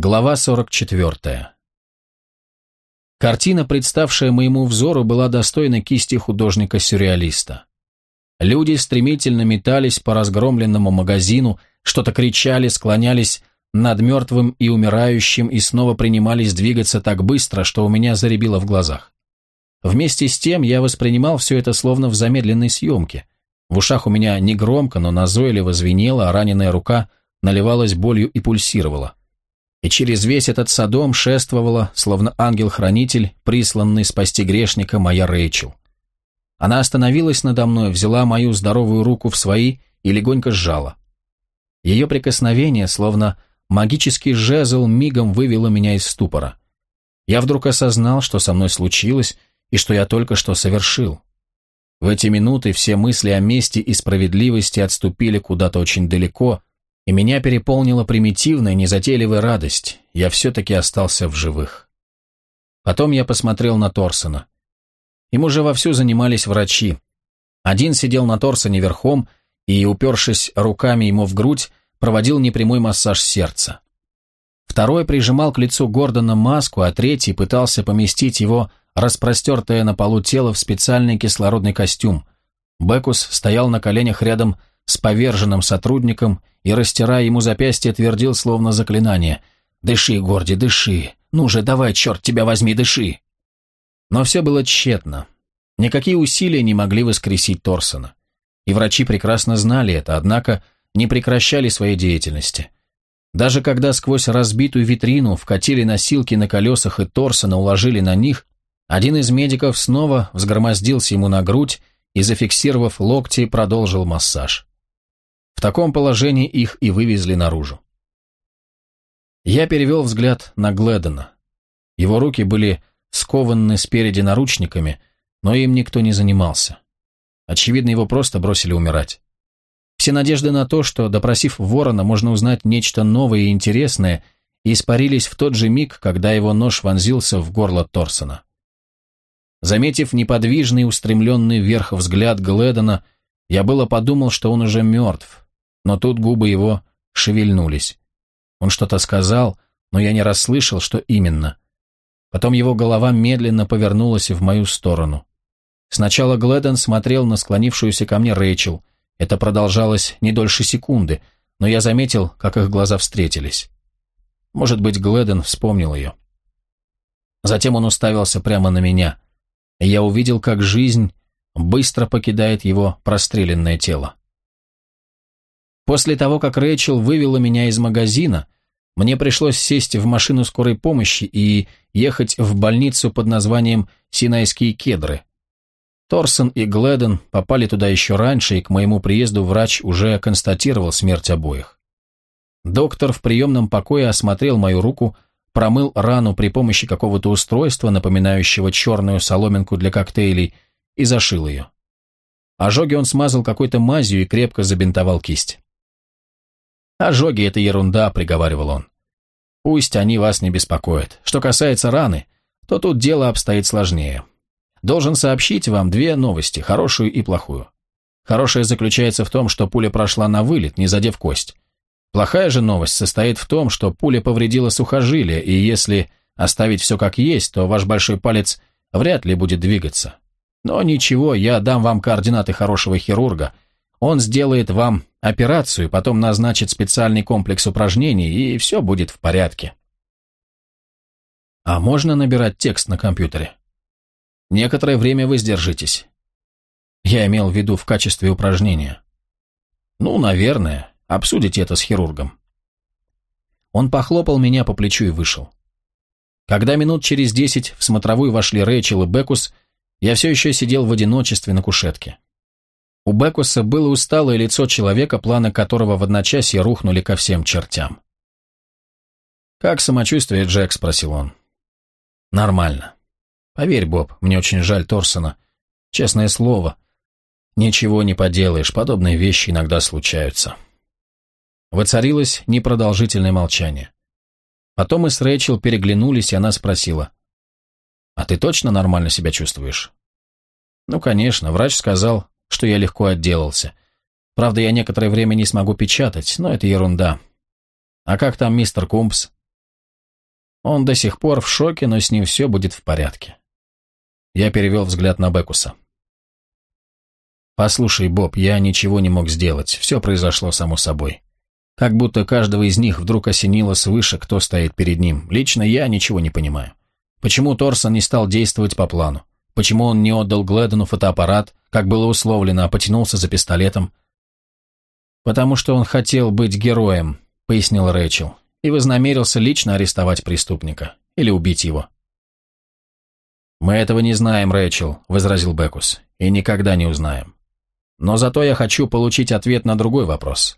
Глава 44. Картина, представшая моему взору, была достойна кисти художника-сюрреалиста. Люди стремительно метались по разгромленному магазину, что-то кричали, склонялись над мертвым и умирающим и снова принимались двигаться так быстро, что у меня заребило в глазах. Вместе с тем я воспринимал все это словно в замедленной съемке. В ушах у меня негромко, но назойливо звенело, а раненая рука наливалась болью и пульсировала и через весь этот садом шествовала, словно ангел-хранитель, присланный спасти грешника, моя Рэйчел. Она остановилась надо мной, взяла мою здоровую руку в свои и легонько сжала. Ее прикосновение, словно магический жезл, мигом вывело меня из ступора. Я вдруг осознал, что со мной случилось и что я только что совершил. В эти минуты все мысли о мести и справедливости отступили куда-то очень далеко, и меня переполнила примитивная, незатейливая радость. Я все-таки остался в живых. Потом я посмотрел на Торсона. Им уже вовсю занимались врачи. Один сидел на Торсоне верхом и, упершись руками ему в грудь, проводил непрямой массаж сердца. Второй прижимал к лицу Гордона маску, а третий пытался поместить его распростертое на полу тело в специальный кислородный костюм. Бекус стоял на коленях рядом с поверженным сотрудником и, растирая ему запястье, твердил словно заклинание «Дыши, Горди, дыши! Ну же, давай, черт тебя возьми, дыши!» Но все было тщетно. Никакие усилия не могли воскресить Торсона. И врачи прекрасно знали это, однако не прекращали своей деятельности. Даже когда сквозь разбитую витрину вкатили носилки на колесах и Торсона уложили на них, один из медиков снова взгромоздился ему на грудь и, зафиксировав локти, продолжил массаж. В таком положении их и вывезли наружу. Я перевел взгляд на Гледона. Его руки были скованы спереди наручниками, но им никто не занимался. Очевидно, его просто бросили умирать. Все надежды на то, что, допросив ворона, можно узнать нечто новое и интересное, испарились в тот же миг, когда его нож вонзился в горло Торсона. Заметив неподвижный, устремленный вверх взгляд Гледона, я было подумал, что он уже мертв, но тут губы его шевельнулись. Он что-то сказал, но я не расслышал, что именно. Потом его голова медленно повернулась в мою сторону. Сначала Гледон смотрел на склонившуюся ко мне Рэйчел. Это продолжалось не дольше секунды, но я заметил, как их глаза встретились. Может быть, Гледон вспомнил ее. Затем он уставился прямо на меня, я увидел, как жизнь быстро покидает его простреленное тело. После того, как Рэйчел вывела меня из магазина, мне пришлось сесть в машину скорой помощи и ехать в больницу под названием «Синайские кедры». Торсон и Гледен попали туда еще раньше, и к моему приезду врач уже констатировал смерть обоих. Доктор в приемном покое осмотрел мою руку, промыл рану при помощи какого-то устройства, напоминающего черную соломинку для коктейлей, и зашил ее. Ожоги он смазал какой-то мазью и крепко забинтовал кисть. «Ожоги — это ерунда», — приговаривал он. «Пусть они вас не беспокоят. Что касается раны, то тут дело обстоит сложнее. Должен сообщить вам две новости, хорошую и плохую. Хорошая заключается в том, что пуля прошла на вылет, не задев кость. Плохая же новость состоит в том, что пуля повредила сухожилие, и если оставить все как есть, то ваш большой палец вряд ли будет двигаться. Но ничего, я дам вам координаты хорошего хирурга — он сделает вам операцию, потом назначит специальный комплекс упражнений, и все будет в порядке. А можно набирать текст на компьютере? Некоторое время вы сдержитесь. Я имел в виду в качестве упражнения. Ну, наверное. Обсудите это с хирургом. Он похлопал меня по плечу и вышел. Когда минут через десять в смотровую вошли Рэйчел и Бекус, я все еще сидел в одиночестве на кушетке. У Бекуса было усталое лицо человека, планы которого в одночасье рухнули ко всем чертям. «Как самочувствие, Джек?» – спросил он. «Нормально. Поверь, Боб, мне очень жаль Торсона. Честное слово. Ничего не поделаешь, подобные вещи иногда случаются». Воцарилось непродолжительное молчание. Потом мы с Рэйчел переглянулись, и она спросила. «А ты точно нормально себя чувствуешь?» «Ну, конечно, врач сказал, что я легко отделался. Правда, я некоторое время не смогу печатать, но это ерунда. А как там мистер Кумпс? Он до сих пор в шоке, но с ним все будет в порядке. Я перевел взгляд на Бекуса. «Послушай, Боб, я ничего не мог сделать, все произошло само собой. Как будто каждого из них вдруг осенило свыше, кто стоит перед ним. Лично я ничего не понимаю. Почему Торсон не стал действовать по плану? Почему он не отдал Гледону фотоаппарат, как было условлено, а потянулся за пистолетом? «Потому что он хотел быть героем», — пояснил Рэйчел, «и вознамерился лично арестовать преступника или убить его». «Мы этого не знаем, Рэйчел», — возразил Бекус, «и никогда не узнаем. Но зато я хочу получить ответ на другой вопрос.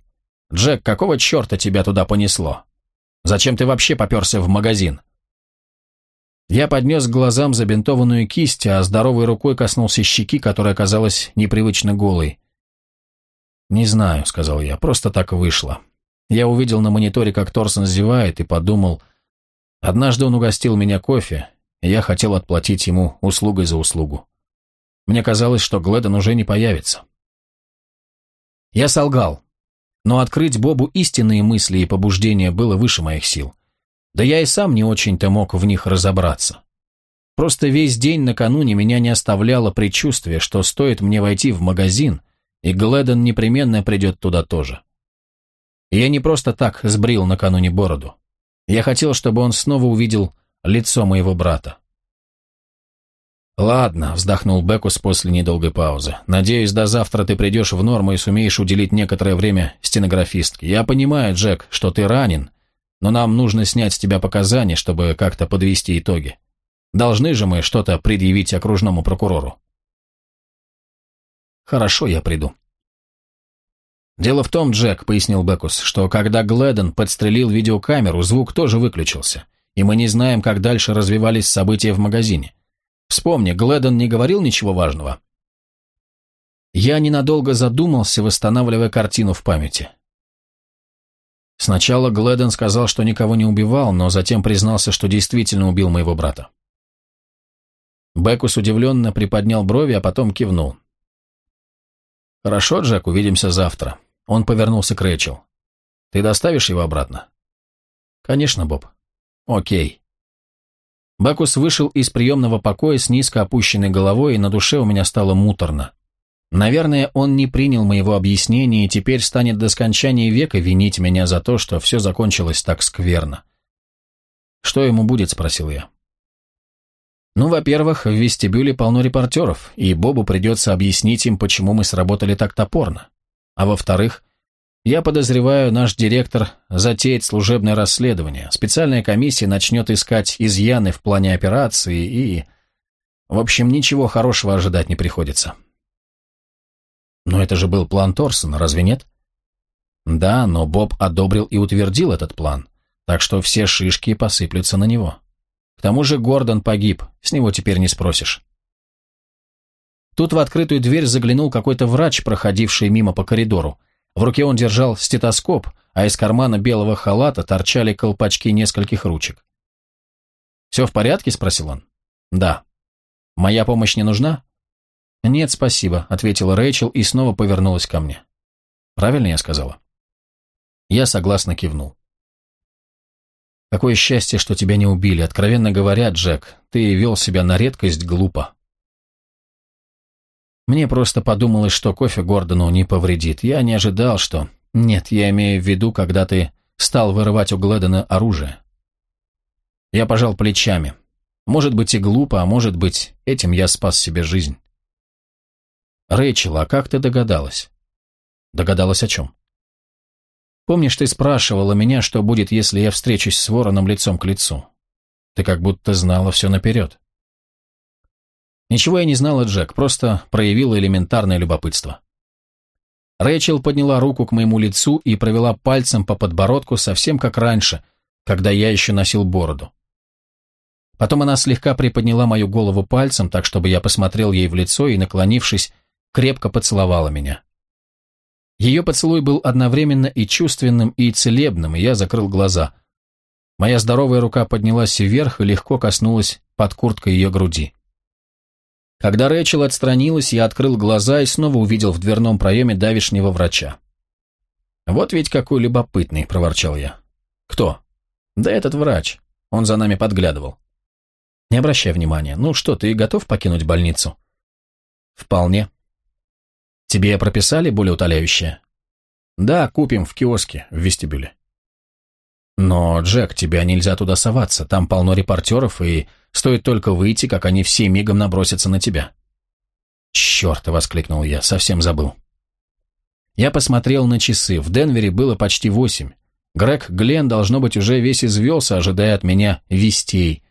«Джек, какого черта тебя туда понесло? Зачем ты вообще поперся в магазин?» Я поднес к глазам забинтованную кисть, а здоровой рукой коснулся щеки, которая оказалась непривычно голой. «Не знаю», — сказал я, — «просто так вышло. Я увидел на мониторе, как Торсон зевает, и подумал, однажды он угостил меня кофе, и я хотел отплатить ему услугой за услугу. Мне казалось, что Гледон уже не появится. Я солгал, но открыть Бобу истинные мысли и побуждения было выше моих сил. Да я и сам не очень-то мог в них разобраться. Просто весь день накануне меня не оставляло предчувствие, что стоит мне войти в магазин, и Гледон непременно придет туда тоже. я не просто так сбрил накануне бороду. Я хотел, чтобы он снова увидел лицо моего брата. «Ладно», — вздохнул Бекус после недолгой паузы. «Надеюсь, до завтра ты придешь в норму и сумеешь уделить некоторое время стенографистке. Я понимаю, Джек, что ты ранен, но нам нужно снять с тебя показания, чтобы как-то подвести итоги. Должны же мы что-то предъявить окружному прокурору». «Хорошо, я приду». «Дело в том, Джек», — пояснил Бекус, «что когда Гледон подстрелил видеокамеру, звук тоже выключился, и мы не знаем, как дальше развивались события в магазине. Вспомни, Гледон не говорил ничего важного. Я ненадолго задумался, восстанавливая картину в памяти. Сначала Гледон сказал, что никого не убивал, но затем признался, что действительно убил моего брата. Бекус удивленно приподнял брови, а потом кивнул. «Хорошо, Джек, увидимся завтра». Он повернулся к Рэйчел. «Ты доставишь его обратно?» «Конечно, Боб». «Окей». Бакус вышел из приемного покоя с низко опущенной головой, и на душе у меня стало муторно. Наверное, он не принял моего объяснения и теперь станет до скончания века винить меня за то, что все закончилось так скверно. «Что ему будет?» – спросил я. «Ну, во-первых, в вестибюле полно репортеров, и Бобу придется объяснить им, почему мы сработали так топорно. А во-вторых, я подозреваю, наш директор затеет служебное расследование. Специальная комиссия начнет искать изъяны в плане операции и... В общем, ничего хорошего ожидать не приходится. Но это же был план Торсона, разве нет? Да, но Боб одобрил и утвердил этот план, так что все шишки посыплются на него. К тому же Гордон погиб, с него теперь не спросишь. Тут в открытую дверь заглянул какой-то врач, проходивший мимо по коридору, в руке он держал стетоскоп, а из кармана белого халата торчали колпачки нескольких ручек. «Все в порядке?» – спросил он. «Да». «Моя помощь не нужна?» «Нет, спасибо», – ответила Рэйчел и снова повернулась ко мне. «Правильно я сказала?» Я согласно кивнул. «Какое счастье, что тебя не убили. Откровенно говоря, Джек, ты вел себя на редкость глупо». Мне просто подумалось, что кофе Гордону не повредит. Я не ожидал, что... Нет, я имею в виду, когда ты стал вырывать у Гледона оружие. Я пожал плечами. Может быть и глупо, а может быть, этим я спас себе жизнь. Рэйчел, а как ты догадалась? Догадалась о чем? Помнишь, ты спрашивала меня, что будет, если я встречусь с вороном лицом к лицу? Ты как будто знала все наперед. Ничего я не знала, Джек, просто проявила элементарное любопытство. Рэйчел подняла руку к моему лицу и провела пальцем по подбородку совсем как раньше, когда я еще носил бороду. Потом она слегка приподняла мою голову пальцем, так чтобы я посмотрел ей в лицо и, наклонившись, крепко поцеловала меня. Ее поцелуй был одновременно и чувственным, и целебным, и я закрыл глаза. Моя здоровая рука поднялась вверх и легко коснулась под курткой ее груди. Когда Рэчел отстранилась, я открыл глаза и снова увидел в дверном проеме давишнего врача. «Вот ведь какой любопытный», — проворчал я. «Кто?» «Да этот врач. Он за нами подглядывал. Не обращай внимания. Ну что, ты готов покинуть больницу? Вполне. Тебе прописали более утоляющее? Да, купим в киоске, в вестибюле. Но, Джек, тебя нельзя туда соваться. Там полно репортеров, и стоит только выйти, как они все мигом набросятся на тебя. «Черт!» — воскликнул я, совсем забыл. Я посмотрел на часы. В Денвере было почти восемь. Грег Глен, должно быть, уже весь извелся, ожидая от меня вестей.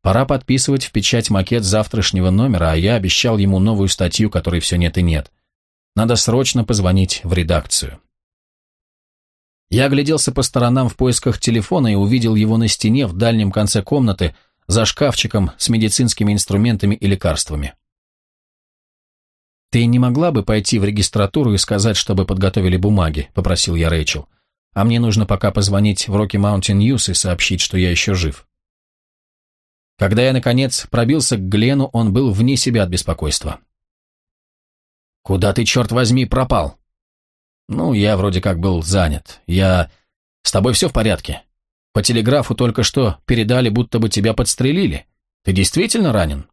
Пора подписывать в печать макет завтрашнего номера, а я обещал ему новую статью, которой все нет и нет. Надо срочно позвонить в редакцию. Я огляделся по сторонам в поисках телефона и увидел его на стене в дальнем конце комнаты за шкафчиком с медицинскими инструментами и лекарствами. «Ты не могла бы пойти в регистратуру и сказать, чтобы подготовили бумаги?» – попросил я Рэйчел. «А мне нужно пока позвонить в Rocky Mountain News и сообщить, что я еще жив». Когда я, наконец, пробился к Глену, он был вне себя от беспокойства. «Куда ты, черт возьми, пропал?» «Ну, я вроде как был занят. Я... С тобой все в порядке? По телеграфу только что передали, будто бы тебя подстрелили. Ты действительно ранен?»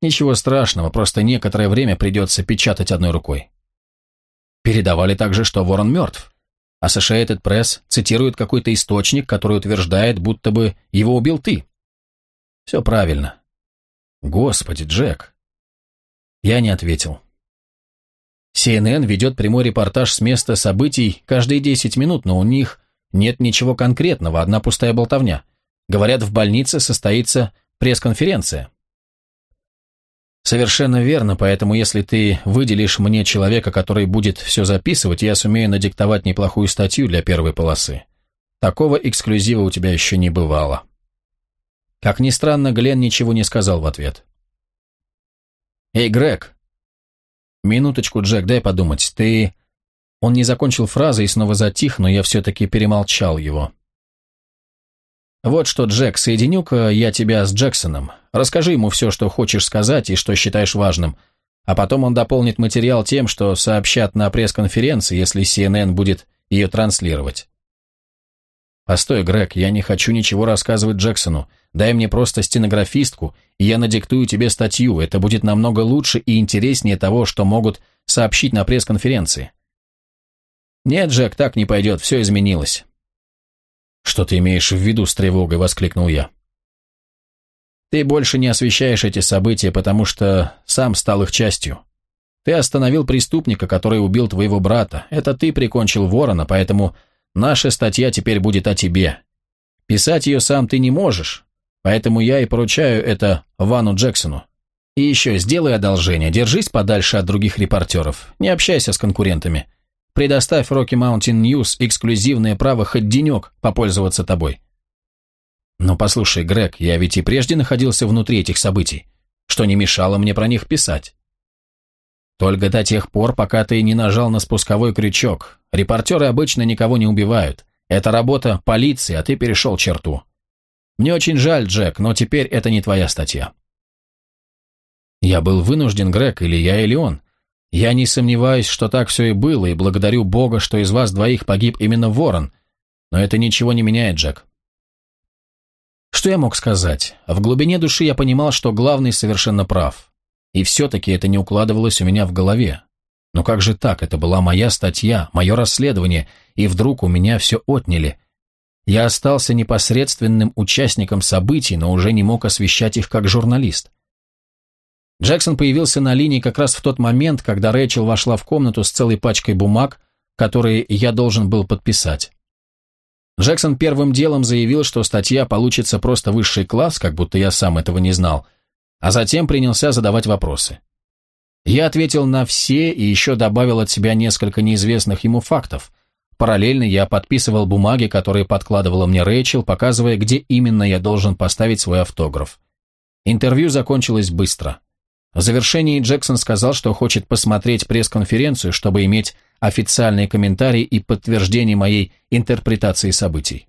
Ничего страшного, просто некоторое время придется печатать одной рукой. Передавали также, что Ворон мертв. Associated Press цитирует какой-то источник, который утверждает, будто бы его убил ты. Все правильно. Господи, Джек. Я не ответил. CNN ведет прямой репортаж с места событий каждые 10 минут, но у них нет ничего конкретного, одна пустая болтовня. Говорят, в больнице состоится пресс-конференция. Совершенно верно, поэтому если ты выделишь мне человека, который будет все записывать, я сумею надиктовать неплохую статью для первой полосы. Такого эксклюзива у тебя еще не бывало. Как ни странно, Глен ничего не сказал в ответ. «Эй, Грег!» «Минуточку, Джек, дай подумать. Ты...» Он не закончил фразы и снова затих, но я все-таки перемолчал его. «Вот что, Джек, соединю-ка я тебя с Джексоном. Расскажи ему все, что хочешь сказать и что считаешь важным. А потом он дополнит материал тем, что сообщат на пресс-конференции, если CNN будет ее транслировать». «Постой, Грег, я не хочу ничего рассказывать Джексону. Дай мне просто стенографистку, я надиктую тебе статью. Это будет намного лучше и интереснее того, что могут сообщить на пресс-конференции». «Нет, Джек, так не пойдет, все изменилось». «Что ты имеешь в виду с тревогой?» – воскликнул я. «Ты больше не освещаешь эти события, потому что сам стал их частью. Ты остановил преступника, который убил твоего брата. Это ты прикончил ворона, поэтому наша статья теперь будет о тебе. Писать ее сам ты не можешь, поэтому я и поручаю это Вану Джексону. И еще сделай одолжение, держись подальше от других репортеров, не общайся с конкурентами. Предоставь Rocky Mountain News эксклюзивное право хоть денек попользоваться тобой. Но послушай, Грег, я ведь и прежде находился внутри этих событий, что не мешало мне про них писать. Только до тех пор, пока ты не нажал на спусковой крючок. Репортеры обычно никого не убивают. Это работа полиции, а ты перешел черту. Мне очень жаль, Джек, но теперь это не твоя статья. Я был вынужден, Грег, или я, или он. Я не сомневаюсь, что так все и было, и благодарю Бога, что из вас двоих погиб именно Ворон. Но это ничего не меняет, Джек. Что я мог сказать? В глубине души я понимал, что главный совершенно прав. И все-таки это не укладывалось у меня в голове. Но как же так? Это была моя статья, мое расследование, и вдруг у меня все отняли. Я остался непосредственным участником событий, но уже не мог освещать их как журналист. Джексон появился на линии как раз в тот момент, когда Рэйчел вошла в комнату с целой пачкой бумаг, которые я должен был подписать. Джексон первым делом заявил, что статья получится просто высший класс, как будто я сам этого не знал, а затем принялся задавать вопросы. Я ответил на все и еще добавил от себя несколько неизвестных ему фактов. Параллельно я подписывал бумаги, которые подкладывала мне Рэйчел, показывая, где именно я должен поставить свой автограф. Интервью закончилось быстро. В завершении Джексон сказал, что хочет посмотреть пресс-конференцию, чтобы иметь официальные комментарии и подтверждение моей интерпретации событий.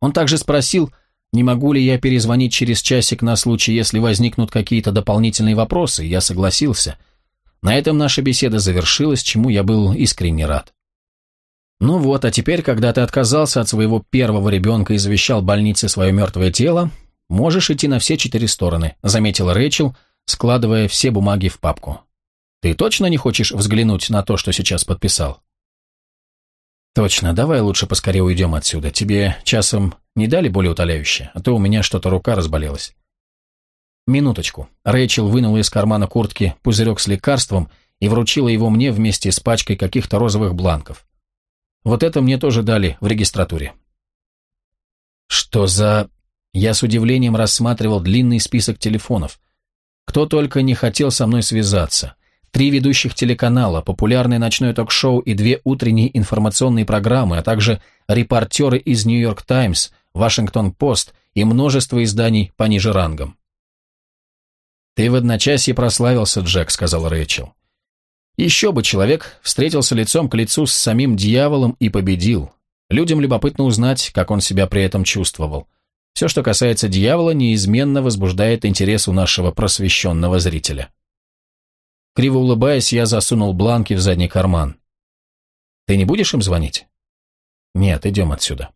Он также спросил, не могу ли я перезвонить через часик на случай, если возникнут какие-то дополнительные вопросы, я согласился. На этом наша беседа завершилась, чему я был искренне рад. Ну вот, а теперь, когда ты отказался от своего первого ребенка и завещал больнице свое мертвое тело, можешь идти на все четыре стороны, заметила Рэйчел, складывая все бумаги в папку. Ты точно не хочешь взглянуть на то, что сейчас подписал? Точно, давай лучше поскорее уйдем отсюда. Тебе часом не дали более утоляющее, а то у меня что-то рука разболелась. Минуточку. Рэйчел вынула из кармана куртки пузырек с лекарством и вручила его мне вместе с пачкой каких-то розовых бланков. Вот это мне тоже дали в регистратуре. Что за... Я с удивлением рассматривал длинный список телефонов. Кто только не хотел со мной связаться. Три ведущих телеканала, популярное ночное ток-шоу и две утренние информационные программы, а также репортеры из «Нью-Йорк Таймс», «Вашингтон-Пост» и множество изданий пониже рангом. «Ты в одночасье прославился, Джек», — сказал Рэйчел. «Еще бы человек встретился лицом к лицу с самим дьяволом и победил. Людям любопытно узнать, как он себя при этом чувствовал. Все, что касается дьявола, неизменно возбуждает интерес у нашего просвещенного зрителя». Криво улыбаясь, я засунул бланки в задний карман. «Ты не будешь им звонить?» «Нет, идем отсюда».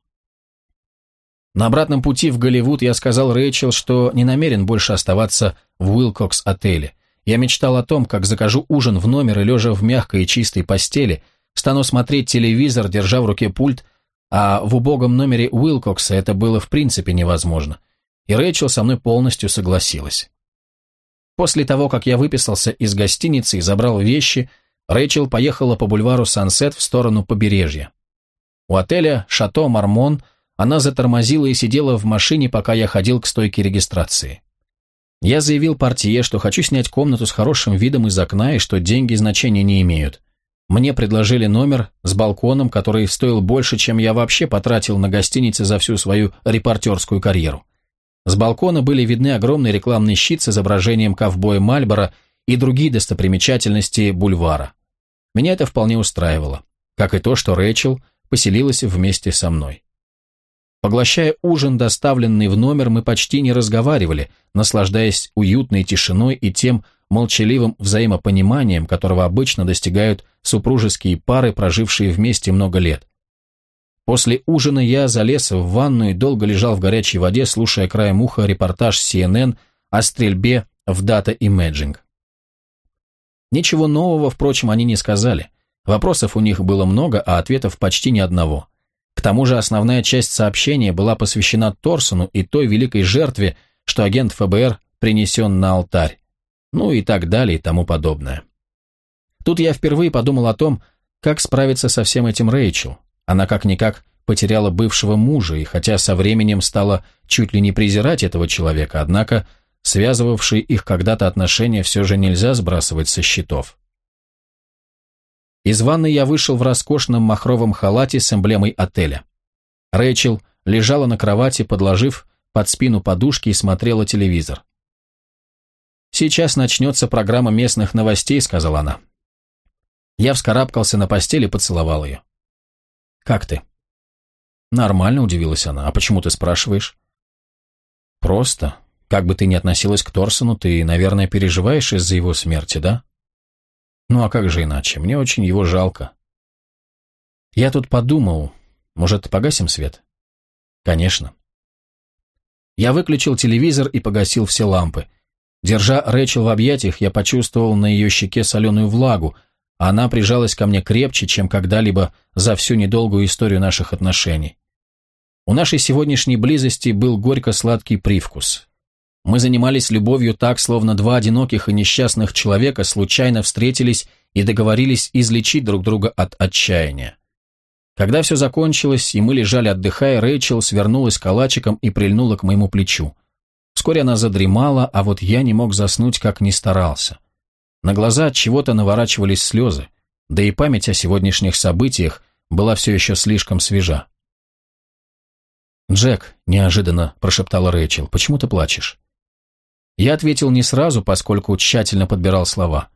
На обратном пути в Голливуд я сказал Рэйчел, что не намерен больше оставаться в Уилкокс-отеле. Я мечтал о том, как закажу ужин в номер и, лежа в мягкой и чистой постели, стану смотреть телевизор, держа в руке пульт, а в убогом номере Уилкокса это было в принципе невозможно. И Рэйчел со мной полностью согласилась. После того, как я выписался из гостиницы и забрал вещи, Рэйчел поехала по бульвару Сансет в сторону побережья. У отеля «Шато Мармон» она затормозила и сидела в машине, пока я ходил к стойке регистрации. Я заявил портье, что хочу снять комнату с хорошим видом из окна и что деньги значения не имеют. Мне предложили номер с балконом, который стоил больше, чем я вообще потратил на гостинице за всю свою репортерскую карьеру. С балкона были видны огромный рекламный щит с изображением ковбоя Мальбора и другие достопримечательности бульвара. Меня это вполне устраивало, как и то, что Рэйчел поселилась вместе со мной. Поглощая ужин, доставленный в номер, мы почти не разговаривали, наслаждаясь уютной тишиной и тем молчаливым взаимопониманием, которого обычно достигают супружеские пары, прожившие вместе много лет. После ужина я залез в ванну и долго лежал в горячей воде, слушая краем уха репортаж CNN о стрельбе в Data Imaging. Ничего нового, впрочем, они не сказали. Вопросов у них было много, а ответов почти ни одного. К тому же основная часть сообщения была посвящена Торсону и той великой жертве, что агент ФБР принесен на алтарь. Ну и так далее и тому подобное. Тут я впервые подумал о том, как справиться со всем этим Рэйчел. Она как-никак потеряла бывшего мужа, и хотя со временем стала чуть ли не презирать этого человека, однако связывавшие их когда-то отношения все же нельзя сбрасывать со счетов. Из ванны я вышел в роскошном махровом халате с эмблемой отеля. Рэйчел лежала на кровати, подложив под спину подушки и смотрела телевизор. «Сейчас начнется программа местных новостей», — сказала она. Я вскарабкался на постели и поцеловал ее. «Как ты?» «Нормально», — удивилась она. «А почему ты спрашиваешь?» «Просто. Как бы ты ни относилась к Торсону, ты, наверное, переживаешь из-за его смерти, да?» Ну а как же иначе? Мне очень его жалко. Я тут подумал, может, погасим свет? Конечно. Я выключил телевизор и погасил все лампы. Держа Рэчел в объятиях, я почувствовал на ее щеке соленую влагу, а она прижалась ко мне крепче, чем когда-либо за всю недолгую историю наших отношений. У нашей сегодняшней близости был горько-сладкий привкус. Мы занимались любовью так, словно два одиноких и несчастных человека случайно встретились и договорились излечить друг друга от отчаяния. Когда все закончилось, и мы лежали отдыхая, Рэйчел свернулась калачиком и прильнула к моему плечу. Вскоре она задремала, а вот я не мог заснуть, как ни старался. На глаза от чего-то наворачивались слезы, да и память о сегодняшних событиях была все еще слишком свежа. «Джек», — неожиданно прошептала Рэйчел, — «почему ты плачешь?» Я ответил не сразу, поскольку тщательно подбирал слова.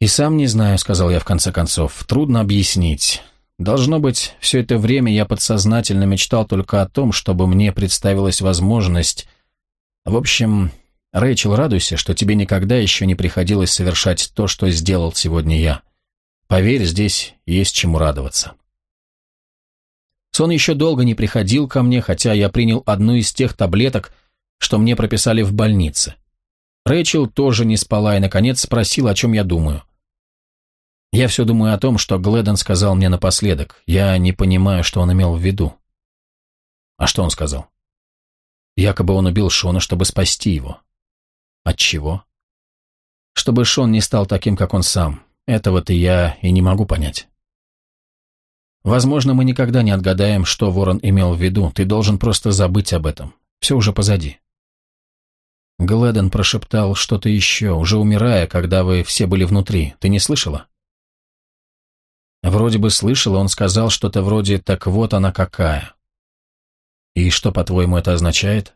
«И сам не знаю», — сказал я в конце концов, — «трудно объяснить. Должно быть, все это время я подсознательно мечтал только о том, чтобы мне представилась возможность... В общем, Рэйчел, радуйся, что тебе никогда еще не приходилось совершать то, что сделал сегодня я. Поверь, здесь есть чему радоваться. Сон еще долго не приходил ко мне, хотя я принял одну из тех таблеток, что мне прописали в больнице. Рэйчел тоже не спала и, наконец, спросила, о чем я думаю. Я все думаю о том, что Гледон сказал мне напоследок. Я не понимаю, что он имел в виду. А что он сказал? Якобы он убил Шона, чтобы спасти его. От чего? Чтобы Шон не стал таким, как он сам. Этого-то я и не могу понять. Возможно, мы никогда не отгадаем, что Ворон имел в виду. Ты должен просто забыть об этом. Все уже позади. Гледен прошептал что-то еще, уже умирая, когда вы все были внутри. Ты не слышала? Вроде бы слышала, он сказал что-то вроде «так вот она какая». И что, по-твоему, это означает?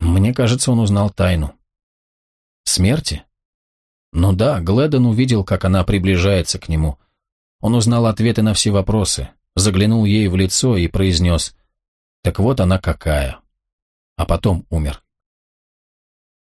Мне кажется, он узнал тайну. Смерти? Ну да, Гледон увидел, как она приближается к нему. Он узнал ответы на все вопросы, заглянул ей в лицо и произнес «Так вот она какая». А потом умер.